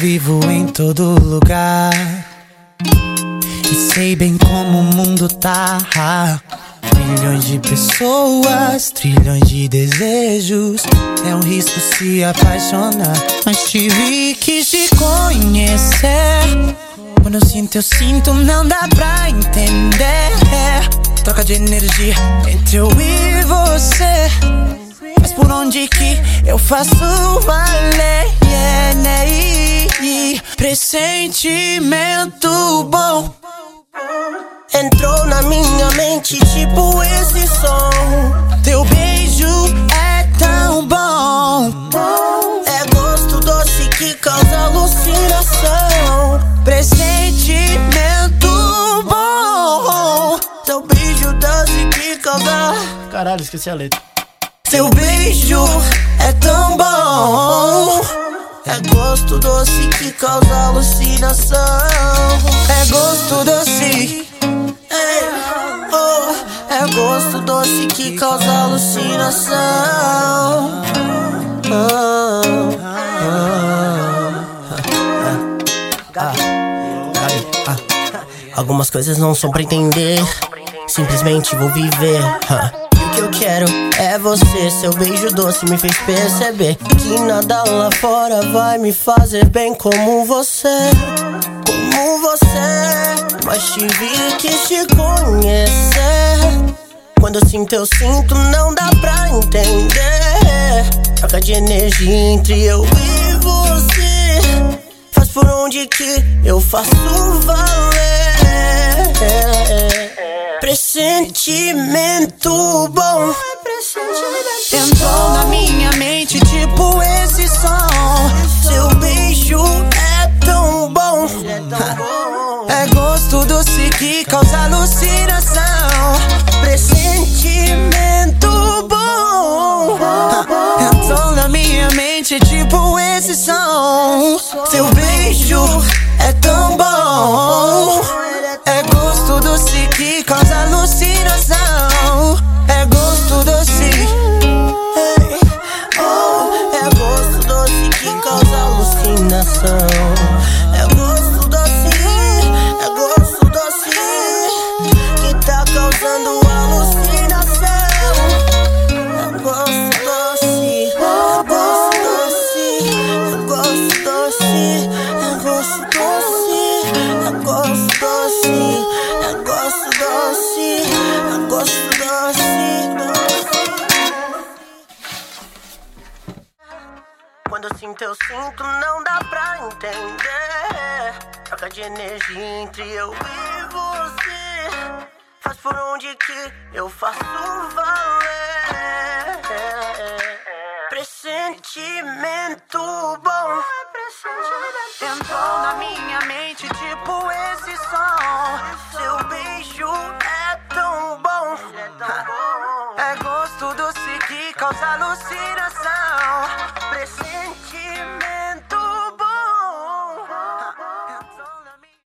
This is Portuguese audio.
vivo em todo lugar. E sei bem como o mundo tá. Milhões de pessoas, trilhões de desejos. É um risco se apaixonar. Mas tive que te conhecer. Quando eu sinto, eu sinto, não dá pra entender. Troca de energia entre eu e você. Mas por onde que eu faço valer? Yeah, né? Pressentimento bom. Entrou na minha mente tipo esse som. Teu beijo é tão bom. É gosto doce que causa alucinação. Pressentimento bom. Teu beijo doce que causa. Caralho, esqueci a letra. Seu beijo é tão bom. É gosto doce que causa alucinação. É gosto doce. Oh, é gosto doce que causa alucinação. Ah, ah, ah. Algumas coisas não são pra entender. Simplesmente vou viver. Que eu quero é você. Seu beijo doce me fez perceber que nada lá fora vai me fazer bem como você. Como você. Mas tive que te conhecer. Quando eu sinto, eu sinto, não dá pra entender. Troca de energia entre eu e você. Faz por onde que eu faço valer. Pressentimento bom. Entrou na minha mente tipo esse som. Seu beijo é tão bom. É gosto doce que causa alucinação. Pressentimento bom. Entrou na minha mente tipo esse som. Seu beijo é tão bom. É gosto doce que causa alucinação. É gosto doce, é gosto doce que tá causando alucinação. Quando eu sinto, eu sinto, não dá pra entender. Troca de energia entre eu e você. Faz por onde que eu faço valer. Pressentimento bom. Entrou na minha mente tipo esse som. Seu beijo é tão bom. É gosto doce que causa alucinação. presente. -me.